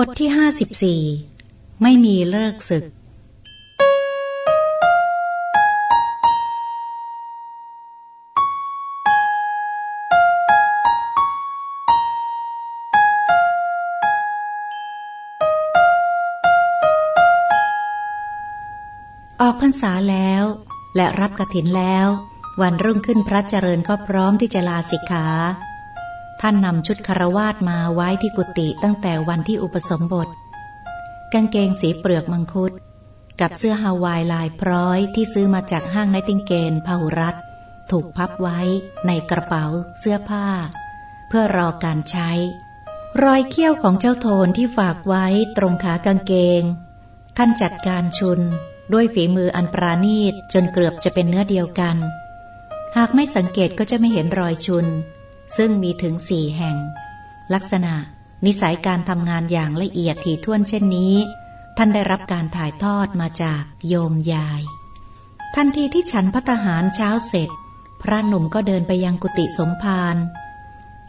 บทที่ห้าสิบสี่ไม่มีเลิกศึก ออกพรรษาแล้ว และรับกระถินแล้ว วันรุ่งขึ้นพระเจริญก็พร้อมที่จะลาสิกขา ท่านนำชุดคารวาสมาไว้ที่กุฏิตั้งแต่วันที่อุปสมบท กางเกงสีเปลือกมังคุด กับเสื้อฮาวายลายพร้อยที่ซื้อมาจากห้างไนติงเกนพาหุรัตถูกพับไว้ในกระเป๋าเสื้อผ้า เพื่อรอการใช้ รอยเขี้ยวของเจ้าโทนที่ฝากไว้ตรงขากางเกง ท่านจัดการชุนด้วยฝีมืออันปราณีตจนเกือบจะเป็นเนื้อเดียวกัน หากไม่สังเกตก็จะไม่เห็นรอยชุน ซึ่งมีถึงสี่แห่ง ลักษณะ นิสัยการทำงานอย่างละเอียดถี่ถ้วนเช่นนี้ ท่านได้รับการถ่ายทอดมาจากโยมยาย ทันทีที่ฉันพัตหารเช้าเสร็จ พระหนุ่มก็เดินไปยังกุฏิสมภาร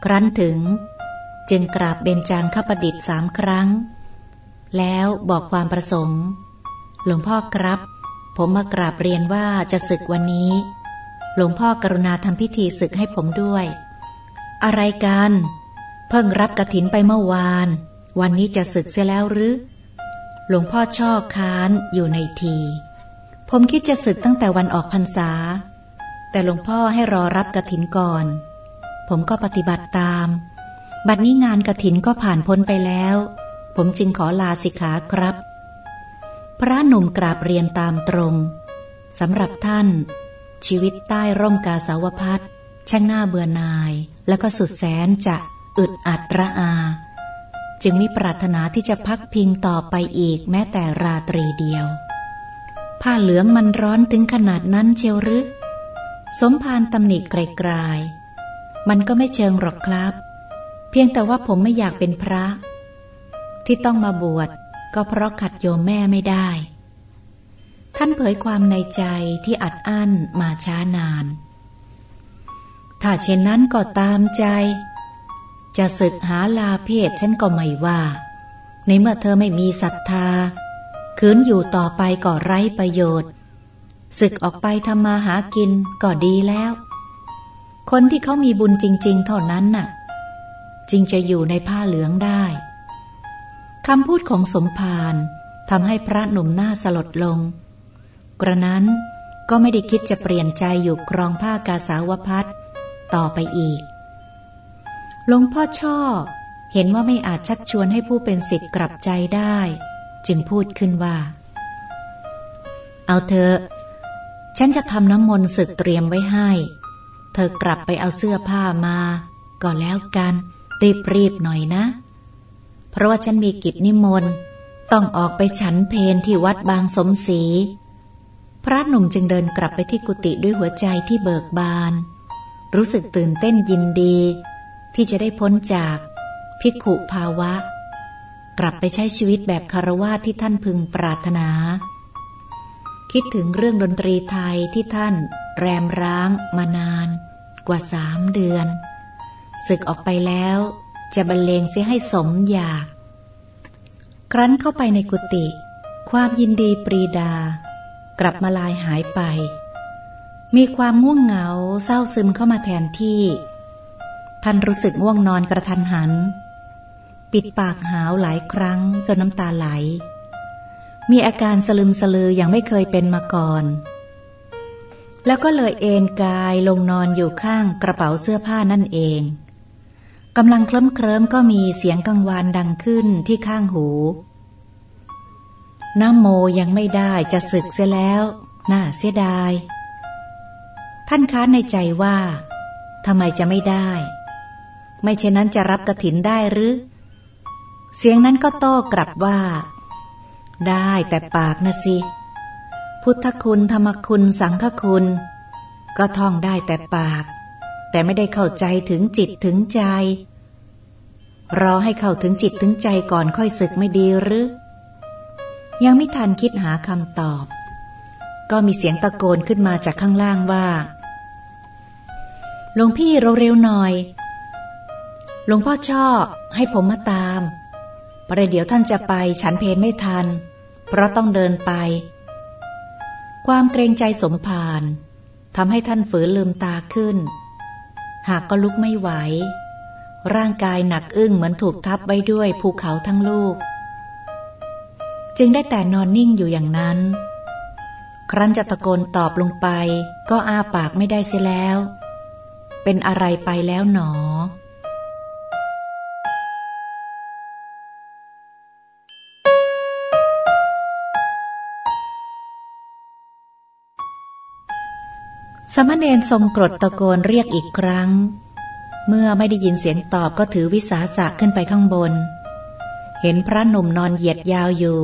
ครั้นถึง จึงกราบเบญจางขประดิษฐ์สามครั้ง แล้วบอกความประสงค์ หลวงพ่อครับ ผมมากราบเรียนว่าจะศึกวันนี้ หลวงพ่อกรุณาทำพิธีศึกให้ผมด้วย อะไรกัน เพิ่งรับกระถินไปเมื่อวาน วันนี้จะศึกเสียแล้วหรือ หลวงพ่อชอบค้านอยู่ในที ผมคิดจะศึกตั้งแต่วันออกพรรษา แต่หลวงพ่อให้รอรับกระถินก่อน ผมก็ปฏิบัติตาม บัดนี้งานกระถินก็ผ่านพ้นไปแล้ว ผมจึงขอลาสิกขาครับ พระหนุ่มกราบเรียนตามตรงสำหรับท่าน ชีวิตใต้ร่มกาสาวพัด ช่างหน้าเบื่อนาย แล้วก็สุดแสนจะอึดอัดระอา จึงมิปรารถนาที่จะพักพิงต่อไปอีกแม้แต่ราตรีเดียว ผ้าเหลืองมันร้อนถึงขนาดนั้นเชียวหรือสมภารตำหนิไกลๆมันก็ไม่เชิงหรอกครับ เพียงแต่ว่าผมไม่อยากเป็นพระ ที่ต้องมาบวชก็เพราะขัดโยมแม่ไม่ได้ ท่านเผยความในใจที่อัดอั้นมาช้านาน ถ้าเช่นนั้นก็ตามใจ จะศึกหาลาเพศฉันก็ไม่ว่า ในเมื่อเธอไม่มีศรัทธาคืนอยู่ต่อไปก็ไร้ประโยชน์ ศึกออกไปทำมาหากินก็ดีแล้ว คนที่เขามีบุญจริง ๆ เท่านั้นน่ะ จึงจะอยู่ในผ้าเหลืองได้คำพูดของสมภารทำให้พระหนุ่มหน้าสลดลง กระนั้นก็ไม่ได้คิดจะเปลี่ยนใจอยู่ครองผ้ากาสาวพัด ต่อไปอีก หลวงพ่อช่อ เห็นว่าไม่อาจชักชวนให้ผู้เป็นสิทธิ์กลับใจได้ จึงพูดขึ้นว่า เอาเธอ ฉันจะทำน้ำมนต์ศึกเตรียมไว้ให้ เธอกลับไปเอาเสื้อผ้ามา ก็แล้วกัน รีบรีบหน่อยนะ เพราะว่าฉันมีกิจนิมนต์ ต้องออกไปฉันเพนที่วัดบางสมศรีพระหนุ่มจึงเดินกลับไปที่กุฏิด้วยหัวใจที่เบิกบาน รู้สึกตื่นเต้นยินดี ที่จะได้พ้นจากพิกขุภาวะ กลับไปใช้ชีวิตแบบคารวะที่ท่านพึงปรารถนา คิดถึงเรื่องดนตรีไทยที่ท่านแรมร้างมานานกว่าสามเดือนศึกออกไปแล้ว จะบรรเลงเสียให้สมอยาก ครั้นเข้าไปในกุฏิความยินดีปรีดา กลับมาลายหายไป มีความง่วงเหงาเศร้าซึมเข้ามาแทนที่ ท่านรู้สึกง่วงนอนกระทันหัน ปิดปากหาวหลายครั้งจนน้ำตาไหล มีอาการสลึมสลืออย่างไม่เคยเป็นมาก่อน แล้วก็เลยเอนกายลงนอนอยู่ข้างกระเป๋าเสื้อผ้านั่นเองกำลังเคลิ้มเคลิ้มก็มีเสียงกังวานดังขึ้นที่ข้างหูน้ำโมยังไม่ได้จะสึกเสียแล้ว น่าเสียดาย ท่านค้านในใจว่าทำไมจะไม่ได้ ไม่เช่นนั้นจะรับกระถินได้หรือ เสียงนั้นก็โต้กลับว่า ได้แต่ปากนะสิ พุทธคุณธรรมคุณสังฆคุณ ก็ท่องได้แต่ปาก แต่ไม่ได้เข้าใจถึงจิตถึงใจ รอให้เข้าถึงจิตถึงใจก่อนค่อยศึกไม่ดีหรือ ยังไม่ทันคิดหาคำตอบ ก็มีเสียงตะโกนขึ้นมาจากข้างล่างว่า หลวงพี่เราเร็วหน่อย หลวงพ่อชอบให้ผมมาตาม ประเดี๋ยวท่านจะไปฉันเพนไม่ทัน เพราะต้องเดินไป ความเกรงใจสมภารทำให้ท่านฝืนลืมตาขึ้น หากก็ลุกไม่ไหว ร่างกายหนักอึ้งเหมือนถูกทับไว้ด้วยภูเขาทั้งลูก จึงได้แต่นอนนิ่งอยู่อย่างนั้น ครั้นจะตะโกนตอบลงไป ก็อ้าปากไม่ได้เสียแล้ว เป็นอะไรไปแล้วหนอ สมณเณรทรงกรดตะโกนเรียกอีกครั้ง เมื่อไม่ได้ยินเสียงตอบก็ถือวิสาสะขึ้นไปข้างบน เห็นพระหนุ่มนอนเหยียดยาวอยู่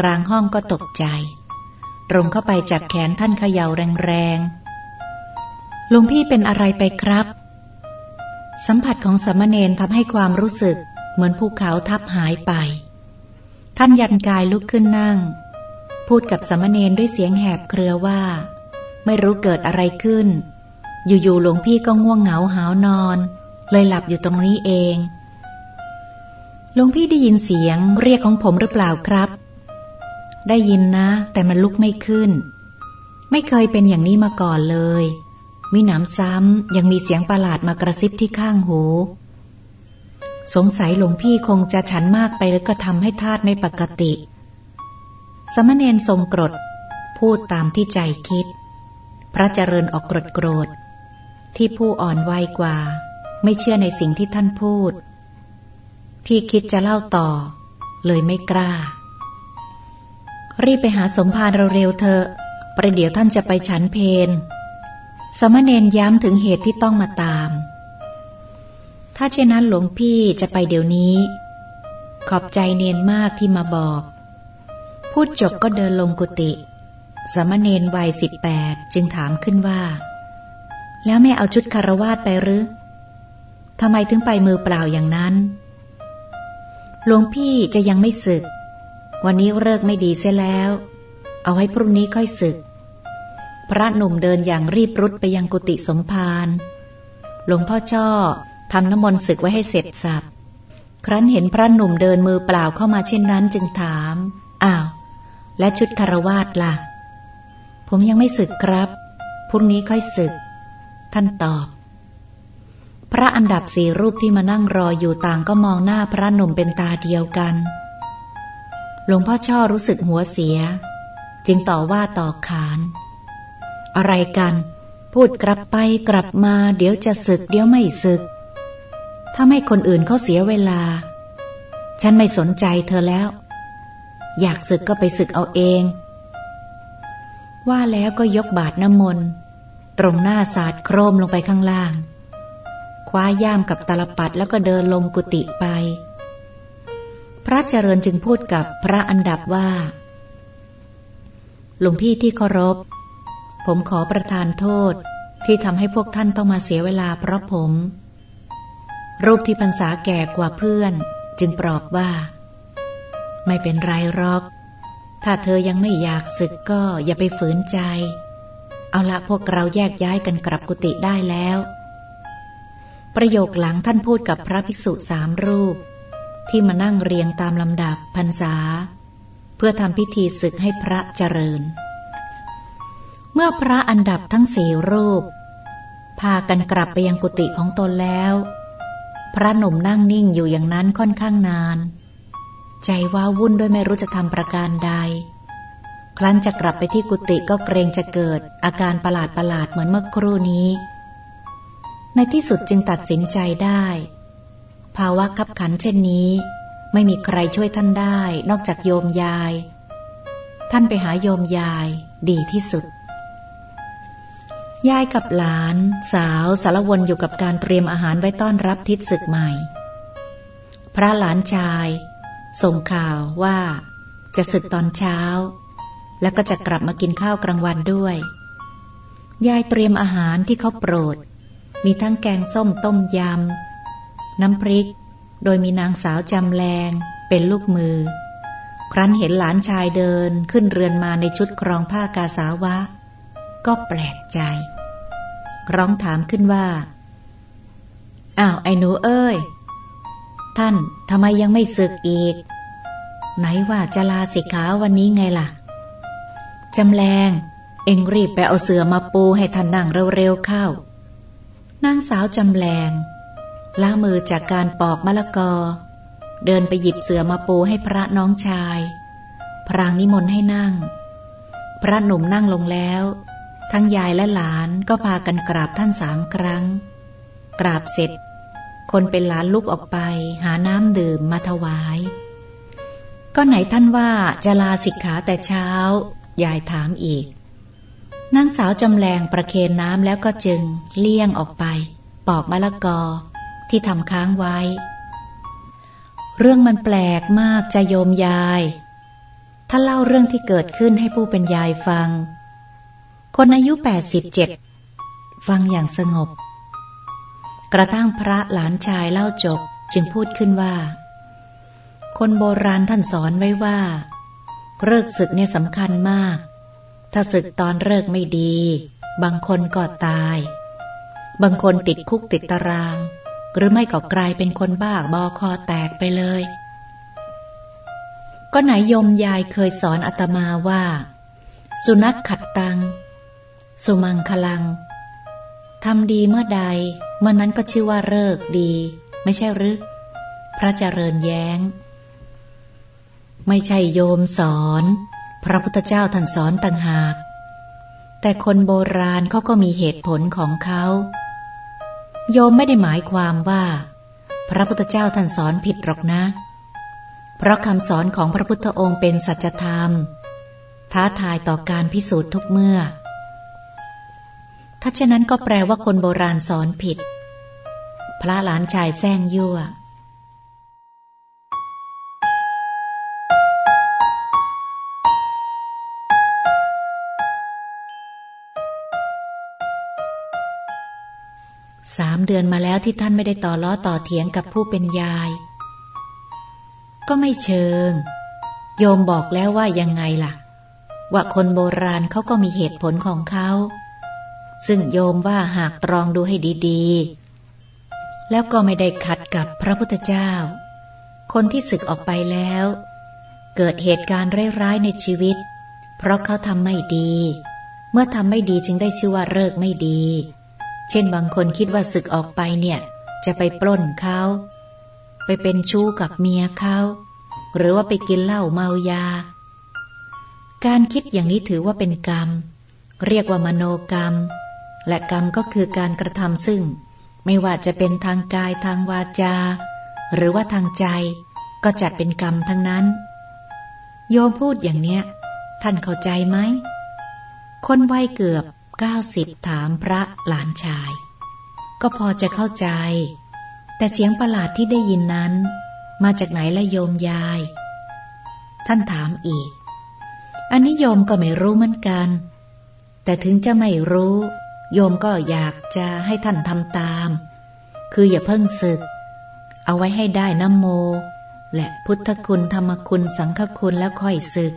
กลางห้องก็ตกใจ ตรงเข้าไปจับแขนท่านเขย่าแรงๆ หลุงพี่เป็นอะไรไปครับ สัมผัสของสมณเณรทำให้ความรู้สึกเหมือนภูเขาทับหายไป ท่านยันกายลุกขึ้นนั่ง พูดกับสมณเณรด้วยเสียงแหบเครือว่า ไม่รู้เกิดอะไรขึ้น อยู่ๆหลวงพี่ก็ง่วงเหงาหาวนอน เลยหลับอยู่ตรงนี้เองหลวงพี่ได้ยินเสียงเรียกของผมหรือเปล่าครับ ได้ยินนะ แต่มันลุกไม่ขึ้น ไม่เคยเป็นอย่างนี้มาก่อนเลย มีหนำซ้ำยังมีเสียงประหลาดมากระซิบที่ข้างหู สงสัยหลวงพี่คงจะฉันมากไปแล้วก็ทำให้ธาตุไม่ปกติ สมณเณรทรงกรด พูดตามที่ใจคิด พระเจริญออกกรธโกรธ ที่ผู้อ่อนวัยกว่า ไม่เชื่อในสิ่งที่ท่านพูดที่คิดจะเล่าต่อ เลยไม่กล้า รีบไปหาสมภารเร็วๆเถอะประเดี๋ยวท่านจะไปฉันเพน สมณเณรย้ำถึงเหตุที่ต้องมาตาม ถ้าเช่นนั้นหลวงพี่จะไปเดี๋ยวนี้ ขอบใจเนนมากที่มาบอก พูดจบก็เดินลงกุฏิสมณเณรวัยสิบแปดจึงถามขึ้นว่า แล้วแม่เอาชุดคารวาสไปหรือทำไมถึงไปมือเปล่าอย่างนั้นหลวงพี่จะยังไม่ศึก วันนี้เลิกไม่ดีเสียแล้ว เอาให้พรุ่งนี้ค่อยศึก พระหนุ่มเดินอย่างรีบรุดไปยังกุฏิสมภารหลวงพ่อช่อทำน้ำมนต์ศึกไว้ให้เสร็จสับ ครั้นเห็นพระหนุ่มเดินมือเปล่าเข้ามาเช่นนั้นจึงถาม อ้าว และชุดคารวาสละ่ะ ผมยังไม่ศึกครับ พรุ่งนี้ค่อยศึก ท่านตอบ พระอันดับสี่รูปที่มานั่งรออยู่ต่างก็มองหน้าพระหนุ่มเป็นตาเดียวกัน หลวงพ่อช่อรู้สึกหัวเสีย จึงต่อว่าต่อขาน อะไรกัน พูดกลับไปกลับมา เดี๋ยวจะศึก เดี๋ยวไม่ศึก ถ้าไม่คนอื่นเขาเสียเวลา ฉันไม่สนใจเธอแล้ว อยากศึกก็ไปศึกเอาเอง ว่าแล้วก็ยกบาทน้ำมนต์ตรงหน้าสาดโครมลงไปข้างล่าง คว้าย่ามกับตลปัดแล้วก็เดินลงกุฏิไป พระเจริญจึงพูดกับพระอันดับว่าหลวงพี่ที่เคารพ ผมขอประทานโทษที่ทำให้พวกท่านต้องมาเสียเวลาเพราะผม รูปที่พรรษาแก่กว่าเพื่อน จึงปลอบว่า ไม่เป็นไรหรอก ถ้าเธอยังไม่อยากศึกก็อย่าไปฝืนใจ เอาละพวกเราแยกย้ายกันกลับกุฏิได้แล้ว ประโยคหลังท่านพูดกับพระภิกษุสามรูป ที่มานั่งเรียงตามลำดับพรรษา เพื่อทำพิธีศึกให้พระเจริญ เมื่อพระอันดับทั้งสี่รูป พากันกลับไปยังกุฏิของตนแล้ว พระหนุ่มนั่งนิ่งอยู่อย่างนั้นค่อนข้างนาน ใจว้าวุ่นด้วยไม่รู้จะทำประการใด ครั้นจะกลับไปที่กุฏิก็เกรงจะเกิดอาการประหลาดประหลาดเหมือนเมื่อครู่นี้ ในที่สุดจึงตัดสินใจได้ ภาวะขับขันเช่นนี้ ไม่มีใครช่วยท่านได้ นอกจากโยมยาย ท่านไปหาโยมยายดีที่สุด ยายกับหลานสาวสารวนอยู่กับการเตรียมอาหารไว้ต้อนรับทิศศึกใหม่ พระหลานชาย ส่งข่าวว่าจะศึกตอนเช้า แล้วก็จะกลับมากินข้าวกลางวันด้วย ยายเตรียมอาหารที่เขาโปรด มีทั้งแกงส้มต้มยำ น้ำพริก โดยมีนางสาวจำแรงเป็นลูกมือ ครั้นเห็นหลานชายเดินขึ้นเรือนมาในชุดครองผ้ากาสาวะก็แปลกใจ ร้องถามขึ้นว่าอ้าวไอ้หนูเอ้ย ท่านทำไมยังไม่ศึกอีก ไหนว่าจะลาสิกขาวันนี้ไงล่ะจำแรงเอ็งรีบไปเอาเสือมาปูให้ท่านนั่งเร็วๆเข้านางสาวจำแรงล้ามือจากการปอกมะละกอ เดินไปหยิบเสือมาปูให้พระน้องชาย พรางนิมนต์ให้นั่ง พระหนุ่มนั่งลงแล้ว ทั้งยายและหลานก็พากันกราบท่านสามครั้ง กราบเสร็จ คนเป็นหลานลุกออกไป หาน้ำดื่มมาถวาย ก็ไหนท่านว่าจะลาสิกขาแต่เช้า ยายถามอีกนางสาวจำแรงประเคนน้ำแล้วก็จึงเลี่ยงออกไป ปอกมะละกอที่ทำค้างไว้ เรื่องมันแปลกมากจะโยมยาย ถ้าเล่าเรื่องที่เกิดขึ้นให้ผู้เป็นยายฟัง คนอายุแปดสิบเจ็ดฟังอย่างสงบ กระทั่งพระหลานชายเล่าจบจึงพูดขึ้นว่า คนโบราณท่านสอนไว้ว่าเลิกศึกเนี่ยสำคัญมาก ถ้าศึกตอนเลิกไม่ดี บางคนก็ตาย บางคนติดคุกติดตาราง หรือไม่ก็กลายเป็นคนบ้าบอคอแตกไปเลย ก็ไหนยมยายเคยสอนอาตมาว่า สุนัขขัดตัง สุมังคลังทำดีเมื่อใด เมื่อนั้นก็ชื่อว่าเลิกดี ไม่ใช่หรือพระเจริญแย้ง ไม่ใช่โยมสอน พระพุทธเจ้าท่านสอนต่างหาก แต่คนโบราณเขาก็มีเหตุผลของเขาโยมไม่ได้หมายความว่า พระพุทธเจ้าท่านสอนผิดหรอกนะ เพราะคำสอนของพระพุทธองค์เป็นสัจธรรม ท้าทายต่อการพิสูจน์ทุกเมื่อ ถ้าเช่นนั้นก็แปลว่าคนโบราณสอนผิด พระหลานชายแซงยั่วสามเดือนมาแล้วที่ท่านไม่ได้ต่อล้อต่อเถียงกับผู้เป็นยาย ก็ไม่เชิง โยมบอกแล้วว่ายังไงล่ะ ว่าคนโบราณเขาก็มีเหตุผลของเขา ซึ่งโยมว่าหากตรองดูให้ดีๆ แล้วก็ไม่ได้ขัดกับพระพุทธเจ้า คนที่ศึกออกไปแล้ว เกิดเหตุการณ์ร้ายๆในชีวิต เพราะเขาทำไม่ดี เมื่อทำไม่ดีจึงได้ชื่อว่าเลิกไม่ดี เช่นบางคนคิดว่าศึกออกไปเนี่ย จะไปปล้นเขา ไปเป็นชู้กับเมียเขาหรือว่าไปกินเหล้าเมายา การคิดอย่างนี้ถือว่าเป็นกรรม เรียกว่ามโนกรรม และกรรมก็คือการกระทำซึ่ง ไม่ว่าจะเป็นทางกายทางวาจา หรือว่าทางใจ ก็จัดเป็นกรรมทั้งนั้น โยมพูดอย่างเนี้ย ท่านเข้าใจไหม คนวัยเกือบเก้าสิบถามพระหลานชาย ก็พอจะเข้าใจ แต่เสียงประหลาดที่ได้ยินนั้น มาจากไหนละโยมยาย ท่านถามอีก อันนี้โยมก็ไม่รู้เหมือนกัน แต่ถึงจะไม่รู้ โยมก็อยากจะให้ท่านทำตาม คืออย่าเพิ่งศึก เอาไว้ให้ได้น้ำโม และพุทธคุณธรรมคุณสังฆคุณแล้วค่อยศึก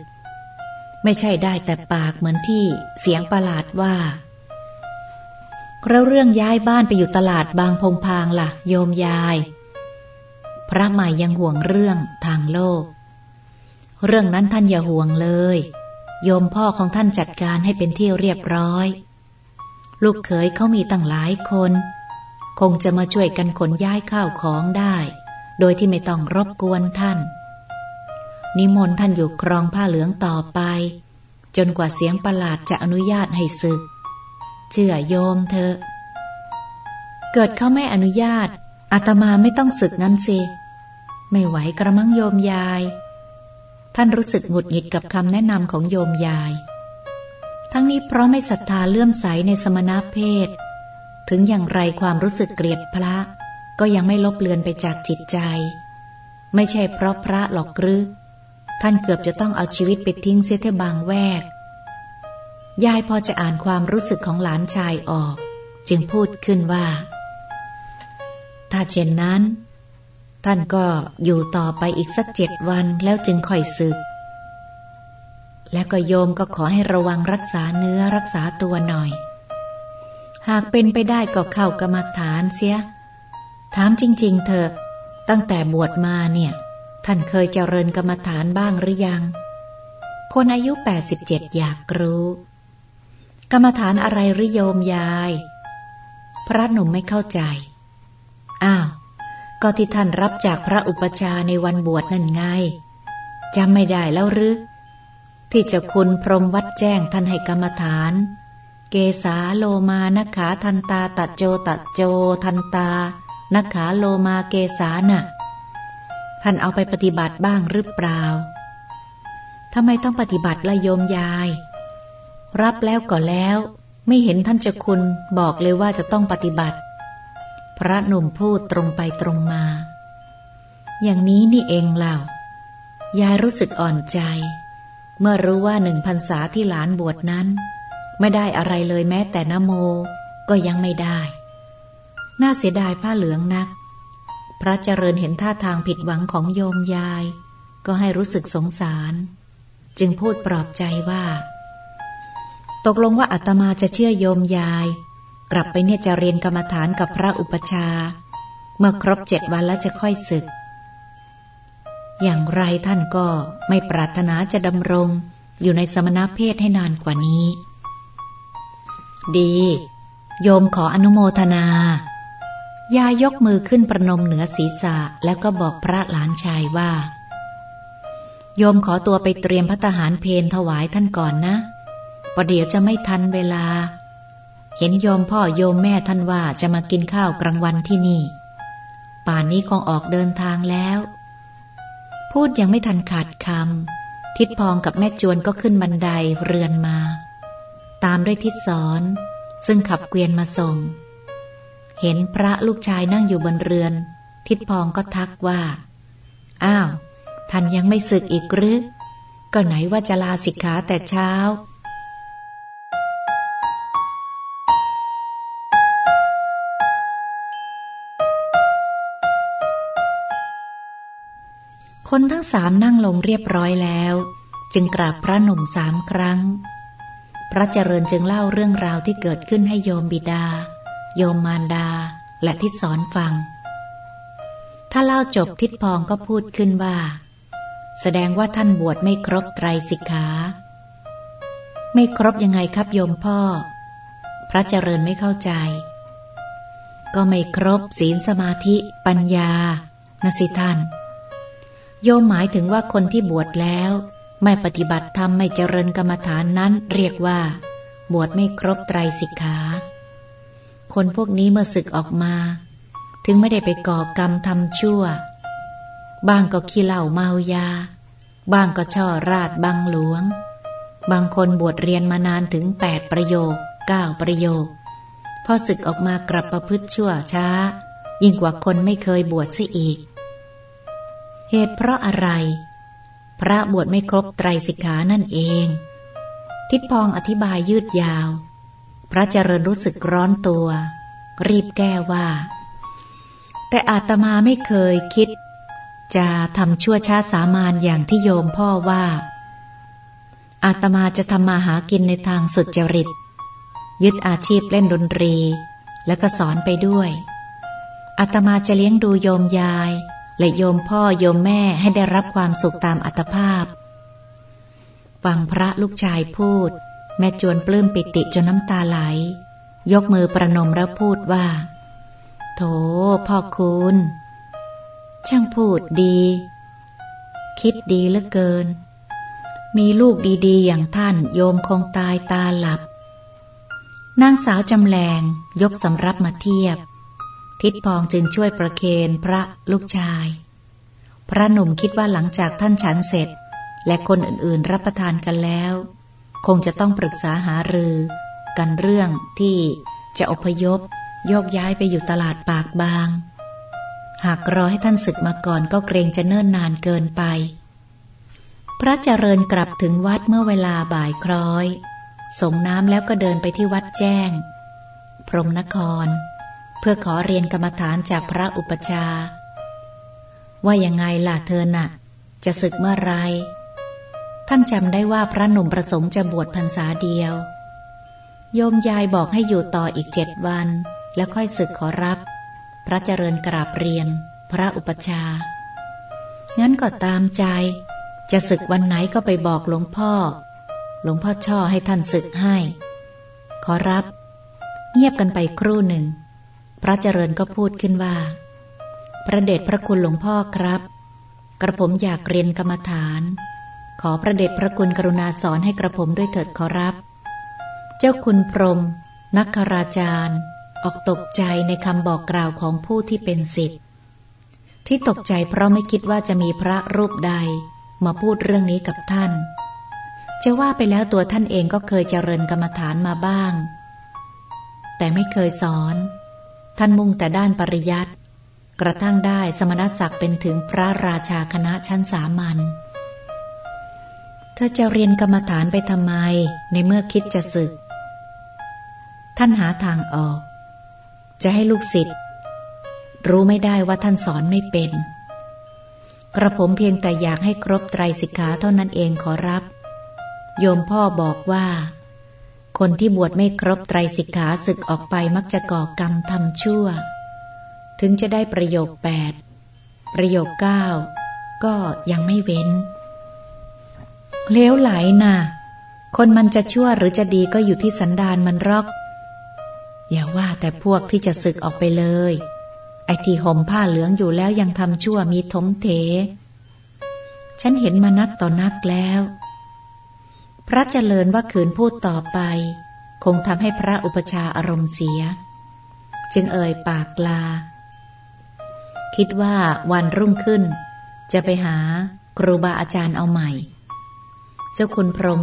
ไม่ใช่ได้แต่ปากเหมือนที่เสียงประหลาดว่าแล้วเรื่องย้ายบ้านไปอยู่ตลาดบางพงพางละ่ะ โยมยาย พระใหม่ยังห่วงเรื่องทางโลก เรื่องนั้นท่านอย่าห่วงเลย โยมพ่อของท่านจัดการให้เป็นที่เรียบร้อย ลูกเขยเขามีตั้งหลายคน คงจะมาช่วยกันขนย้ายข้าวของได้ โดยที่ไม่ต้องรบกวนท่าน นิมนต์ท่านอยู่ครองผ้าเหลืองต่อไป จนกว่าเสียงประหลาดจะอนุญาตให้ศึก เชื่อโยมเถอะ เกิดเขาไม่อนุญาตอาตมาไม่ต้องศึกนั้นสิ ไม่ไหวกระมังโยมยาย ท่านรู้สึกหงุดหงิดกับคำแนะนำของโยมยาย ทั้งนี้เพราะไม่ศรัทธาเลื่อมใสในสมณเพศ ถึงอย่างไรความรู้สึกเกลียดพระ ก็ยังไม่ลบเลือนไปจากจิตใจ ไม่ใช่เพราะพระหลอกหรือท่านเกือบจะต้องเอาชีวิตไปทิ้งเสียแทบางแวก ยายพอจะอ่านความรู้สึกของหลานชายออก จึงพูดขึ้นว่า ถ้าเช่นนั้น ท่านก็อยู่ต่อไปอีกสักเจ็ดวันแล้วจึงค่อยสึก แล้วก็โยมก็ขอให้ระวังรักษาเนื้อรักษาตัวหน่อย หากเป็นไปได้ก็เข้ากรรมฐานเสีย ถามจริง ๆ เถอะ ตั้งแต่บวชมาเนี่ย ท่านเคยเจริญกรรมฐานบ้างหรือยัง คนอายุ 87 อยากรู้ กรรมฐานอะไรหรือโยมยาย พระหนุ่มไม่เข้าใจ อ้าว ก็ที่ท่านรับจากพระอุปชาในวันบวชนั่นไงจำไม่ได้แล้วหรือ ที่เจ้าคุณพรมวัดแจ้งท่านให้กรรมฐาน เกสาโลมานขาทันตาตัดโจตัดโจทันตานขาโลมาเกสาน่ะ ท่านเอาไปปฏิบัติบ้างหรือเปล่าทำไมต้องปฏิบัติละโยมยาย รับแล้วก็แล้ว ไม่เห็นท่านเจ้าคุณบอกเลยว่าจะต้องปฏิบัติ พระหนุ่มพูดตรงไปตรงมา อย่างนี้นี่เองเล่ายายรู้สึกอ่อนใจ เมื่อรู้ว่าหนึ่งพรรษาที่หลานบวชนั้น ไม่ได้อะไรเลยแม้แต่นโมก็ยังไม่ได้ น่าเสียดายผ้าเหลืองนัก พระเจริญเห็นท่าทางผิดหวังของโยมยาย ก็ให้รู้สึกสงสาร จึงพูดปลอบใจว่า ตกลงว่าอาตมาจะเชื่อโยมยาย กลับไปเนี่ยจะเรียนกรรมฐานกับพระอุปชา เมื่อครบเจ็ดวันแล้วจะค่อยศึก อย่างไรท่านก็ไม่ปรารถนาจะดำรงอยู่ในสมณเพศให้นานกว่านี้ ดี โยมขออนุโมทนา ยายกมือขึ้นประนมเหนือศีรษะแล้วก็บอกพระหลานชายว่า โยมขอตัวไปเตรียมพัตหารเพนถวายท่านก่อนนะประเดี๋ยวจะไม่ทันเวลา เห็นโยมพ่อโยมแม่ท่านว่าจะมากินข้าวกลางวันที่นี่ ป่านนี้คงออกเดินทางแล้ว พูดยังไม่ทันขาดคำทิดพองกับแม่จวนก็ขึ้นบันไดเรือนมา ตามด้วยทิดสอน ซึ่งขับเกวียนมาส่ง เห็นพระลูกชายนั่งอยู่บนเรือน ทิดพองก็ทักว่า อ้าวท่านยังไม่ศึกอีกหรือก็ไหนว่าจะลาสิกขาแต่เช้า คนทั้งสามนั่งลงเรียบร้อยแล้ว จึงกราบพระหนุ่มสามครั้ง พระเจริญจึงเล่าเรื่องราวที่เกิดขึ้นให้โยมบิดา โยมมารดาและทิศสอนฟัง ถ้าเล่าจบทิศพองก็พูดขึ้นว่า แสดงว่าท่านบวชไม่ครบไตรสิกขา ไม่ครบยังไงครับโยมพ่อ พระเจริญไม่เข้าใจ ก็ไม่ครบศีลสมาธิปัญญานสิท่าน โยมหมายถึงว่าคนที่บวชแล้ว ไม่ปฏิบัติธรรมไม่เจริญกรรมฐานนั้น เรียกว่า บวชไม่ครบไตรสิกขา คนพวกนี้เมื่อศึกออกมา ถึงไม่ได้ไปก่อกรรมทำชั่ว บางก็ขี้เหล้าเมายา บางก็ช่อราดบังหลวง บางคนบวชเรียนมานานถึงแปดประโยคเก้าประโยค พอศึกออกมากลับประพฤติชั่วช้า ยิ่งกว่าคนไม่เคยบวชซะอีก เหตุเพราะอะไร พระบวชไม่ครบไตรสิกขานั่นเอง ทิดพองอธิบายยืดยาว พระเจริญรู้สึกร้อนตัว รีบแก้ว่า แต่อาตมาไม่เคยคิด จะทำชั่วช้าสามานอย่างที่โยมพ่อว่า อาตมาจะทำมาหากินในทางสุจริต ยึดอาชีพเล่นดนตรี แล้วก็สอนไปด้วยอาตมาจะเลี้ยงดูโยมยาย และโยมพ่อโยมแม่ให้ได้รับความสุขตามอัตภาพ ฟังพระลูกชายพูด แม่จวนปลื้มปิติจนน้ำตาไหล ยกมือประนมแล้วพูดว่า โถพ่อคุณ ช่างพูดดี คิดดีเหลือเกิน มีลูกดีๆ อย่างท่านโยมคงตายตาหลับนางสาวจำแรงยกสำรับมาเทียบ ทิดพองจึงช่วยประเคนพระลูกชาย พระหนุ่มคิดว่าหลังจากท่านฉันเสร็จ และคนอื่นๆรับประทานกันแล้ว คงจะต้องปรึกษาหารือ กันเรื่องที่จะอพยพโยกย้ายไปอยู่ตลาดปากบาง หากรอให้ท่านศึกมาก่อนก็เกรงจะเนิ่นนานเกินไป พระเจริญกลับถึงวัดเมื่อเวลาบ่ายคล้อย ส่งน้ำแล้วก็เดินไปที่วัดแจ้ง พรมนคร เพื่อขอเรียนกรรมฐานจากพระอุปชา ว่ายังไงล่ะเธอน่ะ จะศึกเมื่อไร ท่านจำได้ว่าพระหนุ่มประสงค์จะบวชพรรษาเดียว โยมยายบอกให้อยู่ต่ออีกเจ็ดวัน แล้วค่อยศึกขอรับ พระเจริญกราบเรียน พระอุปชา งั้นก็ตามใจ จะศึกวันไหนก็ไปบอกหลวงพ่อ หลวงพ่อช่อให้ท่านศึกให้ ขอรับ เงียบกันไปครู่หนึ่ง พระเจริญก็พูดขึ้นว่า พระเดชพระคุณหลวงพ่อครับ กระผมอยากเรียนกรรมฐาน ขอพระเดชพระคุณกรุณาสอนให้กระผมด้วยเถิดขอรับ เจ้าคุณพรม นักราจารย์ ออกตกใจในคำบอกกล่าวของผู้ที่เป็นสิทธิ์ที่ตกใจเพราะไม่คิดว่าจะมีพระรูปใด มาพูดเรื่องนี้กับท่าน จะว่าไปแล้วตัวท่านเองก็เคยเจริญกรรมฐานมาบ้าง แต่ไม่เคยสอน ท่านมุ่งแต่ด้านปริยัติกระทั่งได้สมณศักดิ์เป็นถึงพระราชาคณะชั้นสามัญ เธอจะเรียนกรรมฐานไปทำไมในเมื่อคิดจะศึก ท่านหาทางออก จะให้ลูกศิษย์รู้ไม่ได้ว่าท่านสอนไม่เป็น กระผมเพียงแต่อยากให้ครบไตรสิกขาเท่านั้นเองขอรับ โยมพ่อบอกว่า คนที่บวชไม่ครบไตรสิกขาศึกออกไปมักจะก่อกรรมทำชั่ว ถึงจะได้ประโยคแปดประโยคเก้าก็ยังไม่เว้นเลี้ยวไหลนะ่ะ คนมันจะชั่วหรือจะดีก็อยู่ที่สันดานมันรอก อย่าว่าแต่พวกที่จะศึกออกไปเลย ไอ้ที่ห่มผ้าเหลืองอยู่แล้วยังทำชั่วมีทมเทฉันเห็นมานักต่อนักแล้ว พระเจริญว่าขืนพูดต่อไป คงทำให้พระอุปชาอารมณ์เสีย จึงเอ่ยปากลา คิดว่าวันรุ่งขึ้น จะไปหาครูบาอาจารย์เอาใหม่ เจ้าคุณพรม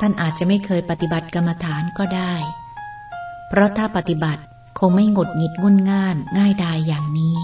ท่านอาจจะไม่เคยปฏิบัติกรรมฐานก็ได้ เพราะถ้าปฏิบัติคงไม่หงดหงิดงุนง่านง่ายดายอย่างนี้